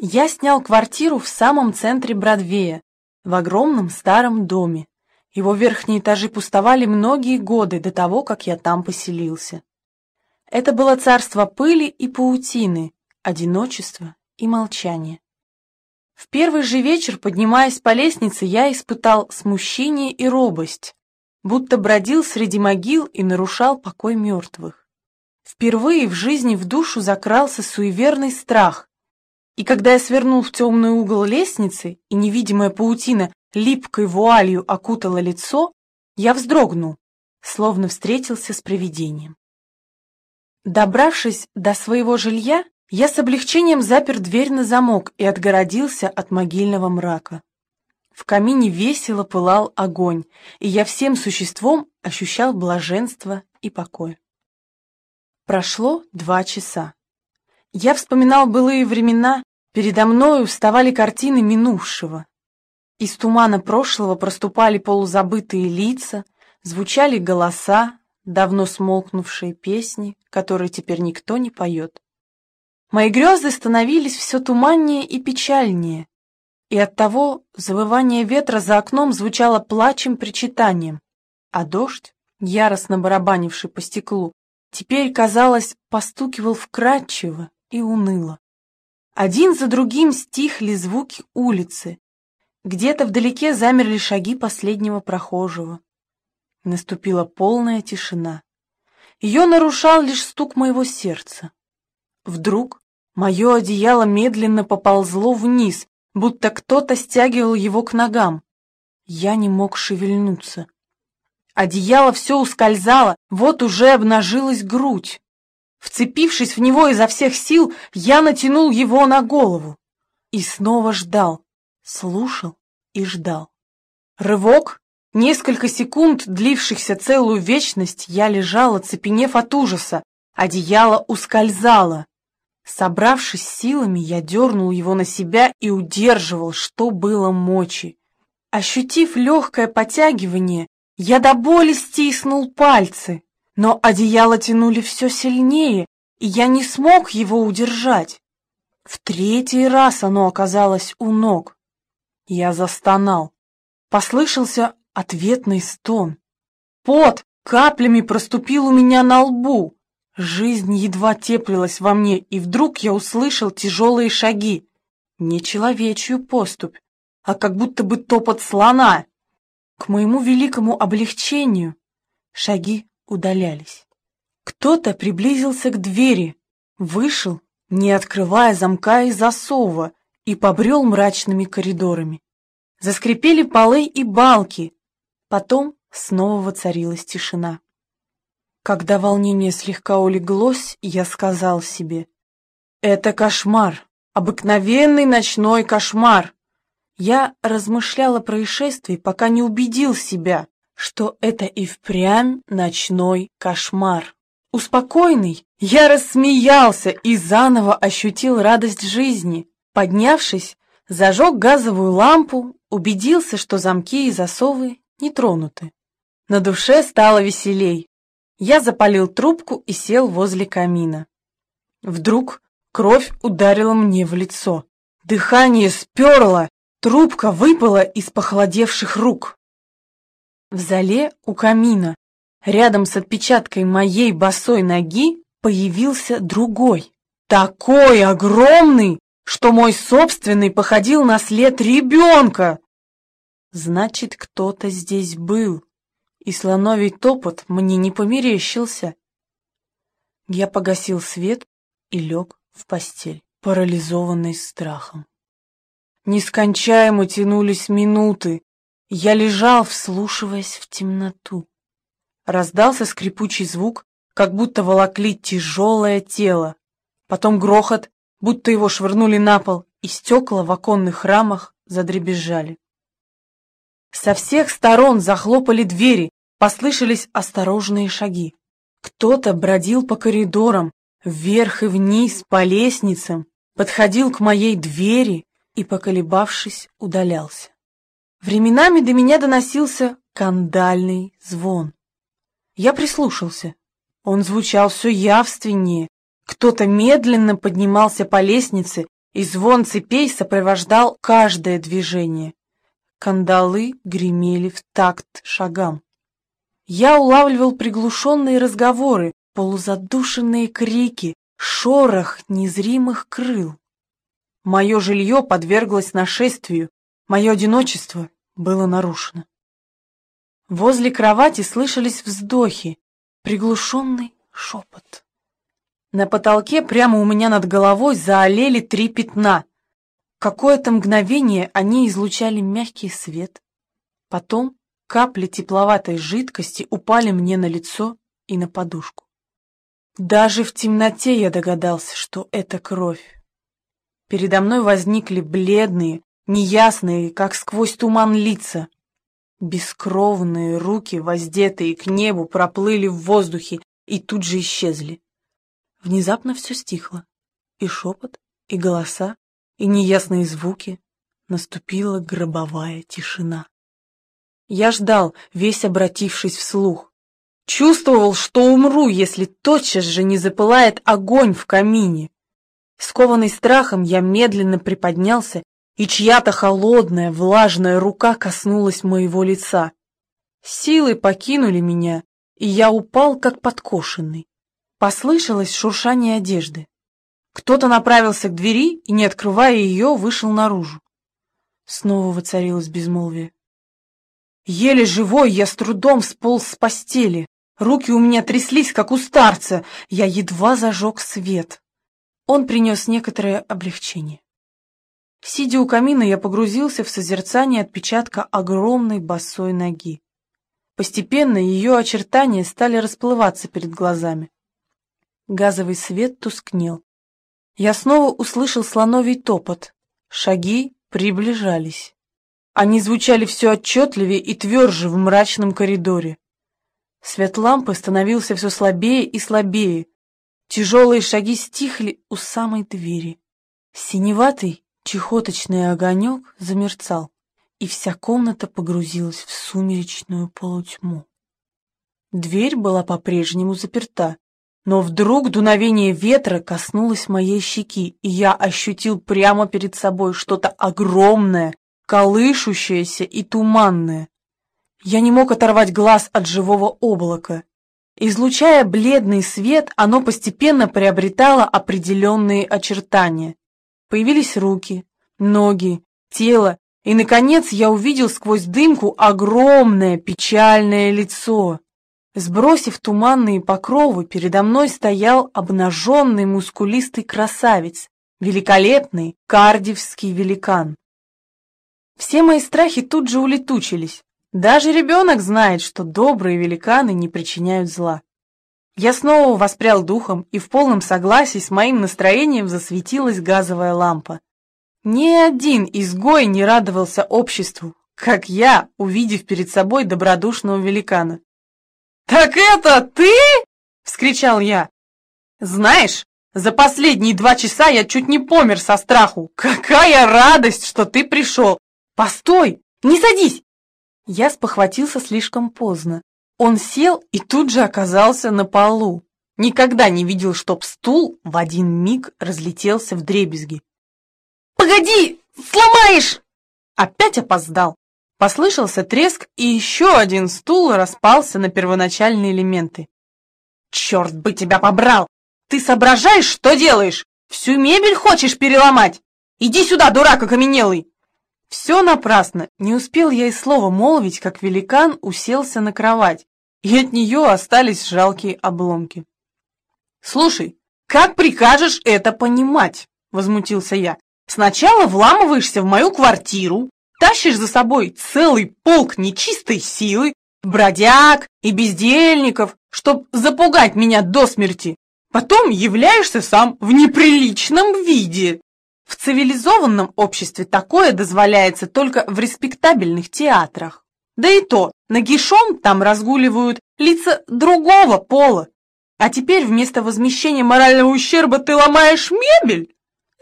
Я снял квартиру в самом центре Бродвея, в огромном старом доме. Его верхние этажи пустовали многие годы до того, как я там поселился. Это было царство пыли и паутины, одиночества и молчания. В первый же вечер, поднимаясь по лестнице, я испытал смущение и робость, будто бродил среди могил и нарушал покой мертвых. Впервые в жизни в душу закрался суеверный страх, и когда я свернул в темный угол лестницы, и невидимая паутина липкой вуалью окутала лицо, я вздрогнул, словно встретился с привидением. Добравшись до своего жилья, я с облегчением запер дверь на замок и отгородился от могильного мрака. В камине весело пылал огонь, и я всем существом ощущал блаженство и покой. Прошло два часа. Я вспоминал былые времена Передо мною вставали картины минувшего. Из тумана прошлого проступали полузабытые лица, звучали голоса, давно смолкнувшие песни, которые теперь никто не поет. Мои грезы становились все туманнее и печальнее, и оттого завывание ветра за окном звучало плачем-причитанием, а дождь, яростно барабанивший по стеклу, теперь, казалось, постукивал вкрадчиво и уныло. Один за другим стихли звуки улицы. Где-то вдалеке замерли шаги последнего прохожего. Наступила полная тишина. Ее нарушал лишь стук моего сердца. Вдруг мое одеяло медленно поползло вниз, будто кто-то стягивал его к ногам. Я не мог шевельнуться. Одеяло все ускользало, вот уже обнажилась грудь. Вцепившись в него изо всех сил, я натянул его на голову. И снова ждал, слушал и ждал. Рывок, несколько секунд, длившихся целую вечность, я лежал, оцепенев от ужаса. Одеяло ускользало. Собравшись силами, я дернул его на себя и удерживал, что было мочи. Ощутив легкое потягивание, я до боли стиснул пальцы. Но одеяло тянули все сильнее, и я не смог его удержать. В третий раз оно оказалось у ног. Я застонал. Послышался ответный стон. Пот каплями проступил у меня на лбу. Жизнь едва теплилась во мне, и вдруг я услышал тяжелые шаги. Не человечью поступь, а как будто бы топот слона. К моему великому облегчению шаги удалялись. Кто-то приблизился к двери, вышел, не открывая замка и засова, и побрел мрачными коридорами. Заскрипели полы и балки. Потом снова воцарилась тишина. Когда волнение слегка улеглось, я сказал себе, «Это кошмар, обыкновенный ночной кошмар». Я размышлял о происшествии, пока не убедил себя, что это и впрямь ночной кошмар. Успокойный, я рассмеялся и заново ощутил радость жизни. Поднявшись, зажег газовую лампу, убедился, что замки и засовы не тронуты. На душе стало веселей. Я запалил трубку и сел возле камина. Вдруг кровь ударила мне в лицо. Дыхание сперло, трубка выпала из похолодевших рук. В зале у камина, рядом с отпечаткой моей босой ноги, появился другой. Такой огромный, что мой собственный походил на след ребенка. Значит, кто-то здесь был, и слоновий топот мне не померещился. Я погасил свет и лег в постель, парализованный страхом. Нескончаемо тянулись минуты, я лежал, вслушиваясь в темноту. Раздался скрипучий звук, как будто волокли тяжелое тело. Потом грохот, будто его швырнули на пол, и стекла в оконных рамах задребезжали. Со всех сторон захлопали двери, послышались осторожные шаги. Кто-то бродил по коридорам, вверх и вниз, по лестницам, подходил к моей двери и, поколебавшись, удалялся. Временами до меня доносился кандальный звон. Я прислушался. Он звучал все явственнее. Кто-то медленно поднимался по лестнице, и звон цепей сопровождал каждое движение. Кандалы гремели в такт шагам. Я улавливал приглушенные разговоры, полузадушенные крики, шорох незримых крыл. Мое жилье подверглось нашествию, мое одиночество было нарушено. Возле кровати слышались вздохи, приглушенный шепот. На потолке прямо у меня над головой заолели три пятна. Какое-то мгновение они излучали мягкий свет. Потом капли тепловатой жидкости упали мне на лицо и на подушку. Даже в темноте я догадался, что это кровь. Передо мной возникли бледные, неясные, как сквозь туман лица. Бескровные руки, воздетые к небу, проплыли в воздухе и тут же исчезли. Внезапно все стихло. И шепот, и голоса, и неясные звуки. Наступила гробовая тишина. Я ждал, весь обратившись вслух. Чувствовал, что умру, если тотчас же не запылает огонь в камине. Скованный страхом, я медленно приподнялся, и чья-то холодная, влажная рука коснулась моего лица. Силы покинули меня, и я упал, как подкошенный. Послышалось шуршание одежды. Кто-то направился к двери и, не открывая ее, вышел наружу. Снова воцарилось безмолвие. Еле живой я с трудом сполз с постели. Руки у меня тряслись, как у старца. Я едва зажег свет. Он принес некоторое облегчение. Сидя у камина, я погрузился в созерцание отпечатка огромной босой ноги. Постепенно ее очертания стали расплываться перед глазами. Газовый свет тускнел. Я снова услышал слоновий топот. Шаги приближались. Они звучали все отчетливее и тверже в мрачном коридоре. Свет лампы становился все слабее и слабее. Тяжелые шаги стихли у самой двери. Синеватый, чехоточный огонек замерцал, и вся комната погрузилась в сумеречную полутьму. Дверь была по-прежнему заперта, но вдруг дуновение ветра коснулось моей щеки, и я ощутил прямо перед собой что-то огромное, колышущееся и туманное. Я не мог оторвать глаз от живого облака. Излучая бледный свет, оно постепенно приобретало определенные очертания. Появились руки, ноги, тело, и, наконец, я увидел сквозь дымку огромное печальное лицо. Сбросив туманные покровы, передо мной стоял обнаженный мускулистый красавец, великолепный кардивский великан. Все мои страхи тут же улетучились. Даже ребенок знает, что добрые великаны не причиняют зла. Я снова воспрял духом, и в полном согласии с моим настроением засветилась газовая лампа. Ни один изгой не радовался обществу, как я, увидев перед собой добродушного великана. «Так это ты?» — вскричал я. «Знаешь, за последние два часа я чуть не помер со страху. Какая радость, что ты пришел! Постой, не садись!» Я спохватился слишком поздно. Он сел и тут же оказался на полу. Никогда не видел, чтоб стул в один миг разлетелся в дребезги. «Погоди! Сломаешь!» Опять опоздал. Послышался треск, и еще один стул распался на первоначальные элементы. «Черт бы тебя побрал! Ты соображаешь, что делаешь? Всю мебель хочешь переломать? Иди сюда, дурак окаменелый!» Все напрасно, не успел я и слова молвить, как великан уселся на кровать, и от нее остались жалкие обломки. «Слушай, как прикажешь это понимать?» — возмутился я. «Сначала вламываешься в мою квартиру, тащишь за собой целый полк нечистой силы, бродяг и бездельников, чтоб запугать меня до смерти. Потом являешься сам в неприличном виде. В цивилизованном обществе такое дозволяется только в респектабельных театрах. Да и то, нагишом там разгуливают лица другого пола. А теперь вместо возмещения морального ущерба ты ломаешь мебель?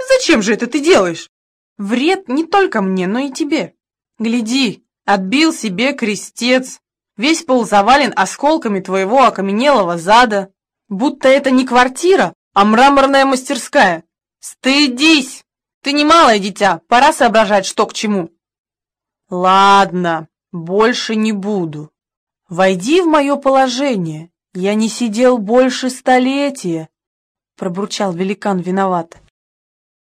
Зачем же это ты делаешь? Вред не только мне, но и тебе. Гляди, отбил себе крестец. Весь пол завален осколками твоего окаменелого зада. Будто это не квартира, а мраморная мастерская. Стыдись! Ты не малое дитя, пора соображать, что к чему. Ладно, больше не буду. Войди в мое положение. Я не сидел больше столетия, пробурчал великан виноват.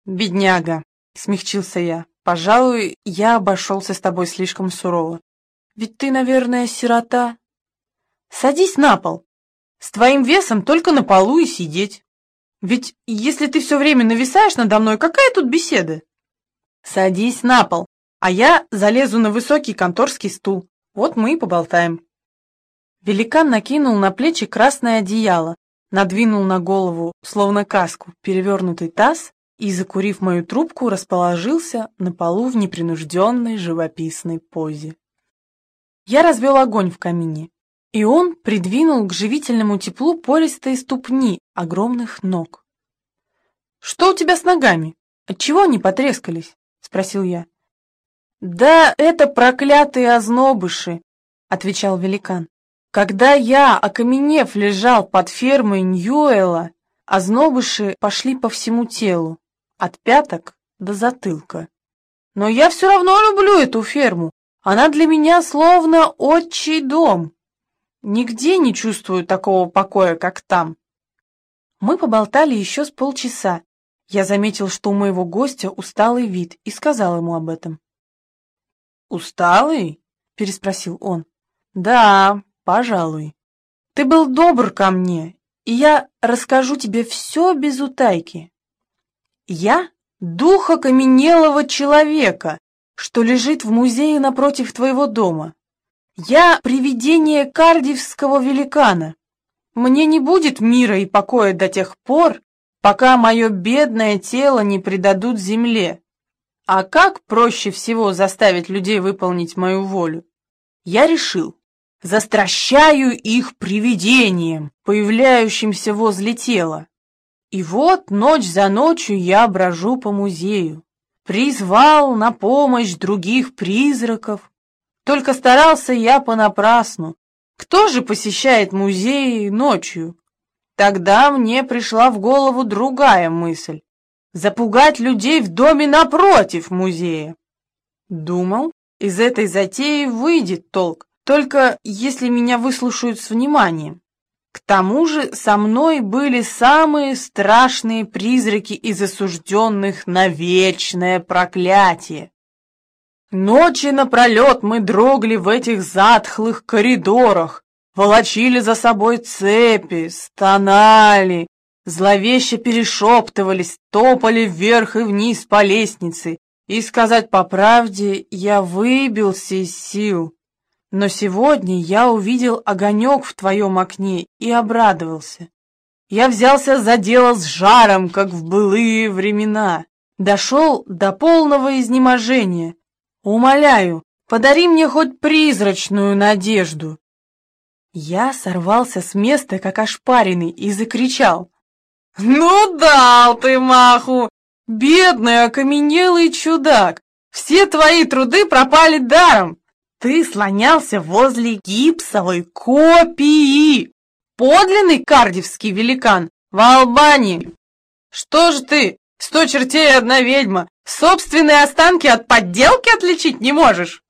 Бедняга, смягчился я. Пожалуй, я обошелся с тобой слишком сурово. Ведь ты, наверное, сирота. Садись на пол. С твоим весом только на полу и сидеть. Ведь если ты все время нависаешь надо мной, какая тут беседа? Садись на пол, а я залезу на высокий конторский стул. Вот мы и поболтаем. Великан накинул на плечи красное одеяло, надвинул на голову, словно каску, перевернутый таз и, закурив мою трубку, расположился на полу в непринужденной живописной позе. Я развел огонь в камине, и он придвинул к живительному теплу пористые ступни огромных ног. «Что у тебя с ногами? Отчего они потрескались?» — спросил я. «Да это проклятые ознобыши!» — отвечал великан. «Когда я, окаменев, лежал под фермой Ньюэла, ознобыши пошли по всему телу, от пяток до затылка. Но я все равно люблю эту ферму, она для меня словно отчий дом». Нигде не чувствую такого покоя, как там. Мы поболтали еще с полчаса. Я заметил, что у моего гостя усталый вид, и сказал ему об этом. «Усталый?» — переспросил он. «Да, пожалуй. Ты был добр ко мне, и я расскажу тебе все без утайки. Я — дух окаменелого человека, что лежит в музее напротив твоего дома. Я привидение кардивского великана. Мне не будет мира и покоя до тех пор, пока мое бедное тело не предадут земле. А как проще всего заставить людей выполнить мою волю? Я решил, застращаю их привидением, появляющимся возле тела. И вот ночь за ночью я брожу по музею, призвал на помощь других призраков, только старался я понапрасну. Кто же посещает музеи ночью? Тогда мне пришла в голову другая мысль — запугать людей в доме напротив музея. Думал, из этой затеи выйдет толк, только если меня выслушают с вниманием. К тому же со мной были самые страшные призраки из осужденных на вечное проклятие. Ночи напролет мы дрогли в этих затхлых коридорах, волочили за собой цепи, стонали, зловеще перешептывались, топали вверх и вниз по лестнице. И сказать по правде, я выбился из сил. Но сегодня я увидел огонек в твоем окне и обрадовался. Я взялся за дело с жаром, как в былые времена. Дошел до полного изнеможения, Умоляю, подари мне хоть призрачную надежду. Я сорвался с места, как ошпаренный, и закричал. «Ну дал ты маху! Бедный окаменелый чудак! Все твои труды пропали даром! Ты слонялся возле гипсовой копии! Подлинный кардивский великан в Албании! Что ж ты, сто чертей одна ведьма, Собственные останки от подделки отличить не можешь?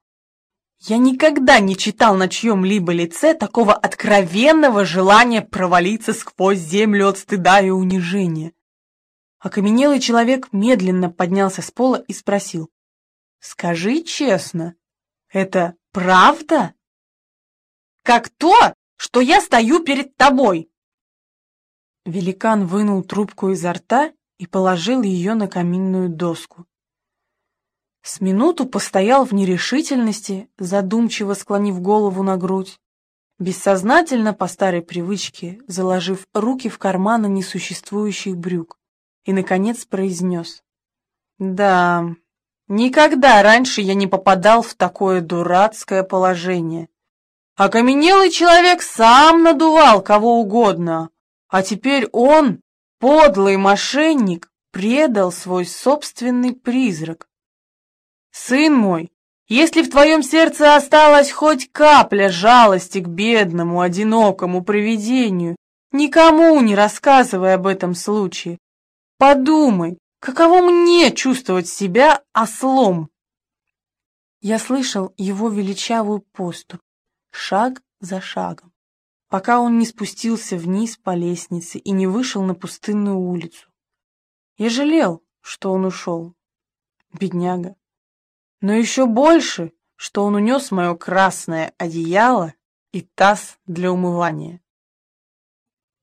Я никогда не читал на чьем-либо лице такого откровенного желания провалиться сквозь землю от стыда и унижения. Окаменелый человек медленно поднялся с пола и спросил. «Скажи честно, это правда?» «Как то, что я стою перед тобой!» Великан вынул трубку изо рта и положил ее на каминную доску. С минуту постоял в нерешительности, задумчиво склонив голову на грудь, бессознательно по старой привычке, заложив руки в карманы несуществующих брюк, и, наконец, произнес. «Да, никогда раньше я не попадал в такое дурацкое положение. Окаменелый человек сам надувал кого угодно, а теперь он Подлый мошенник предал свой собственный призрак. Сын мой, если в твоем сердце осталась хоть капля жалости к бедному, одинокому привидению, никому не рассказывай об этом случае. Подумай, Каково мне чувствовать себя ослом? Я слышал его величавую поступь, шаг за шагом, пока он не спустился вниз по лестнице и не вышел на пустынную улицу. Я жалел, что он ушел, бедняга. Но еще больше, что он унес мое красное одеяло и таз для умывания.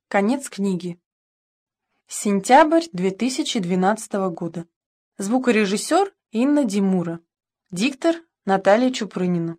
Конец книги. Сентябрь 2012 года. Звукорежиссер Инна Димура. Диктор Наталья Чупрынина.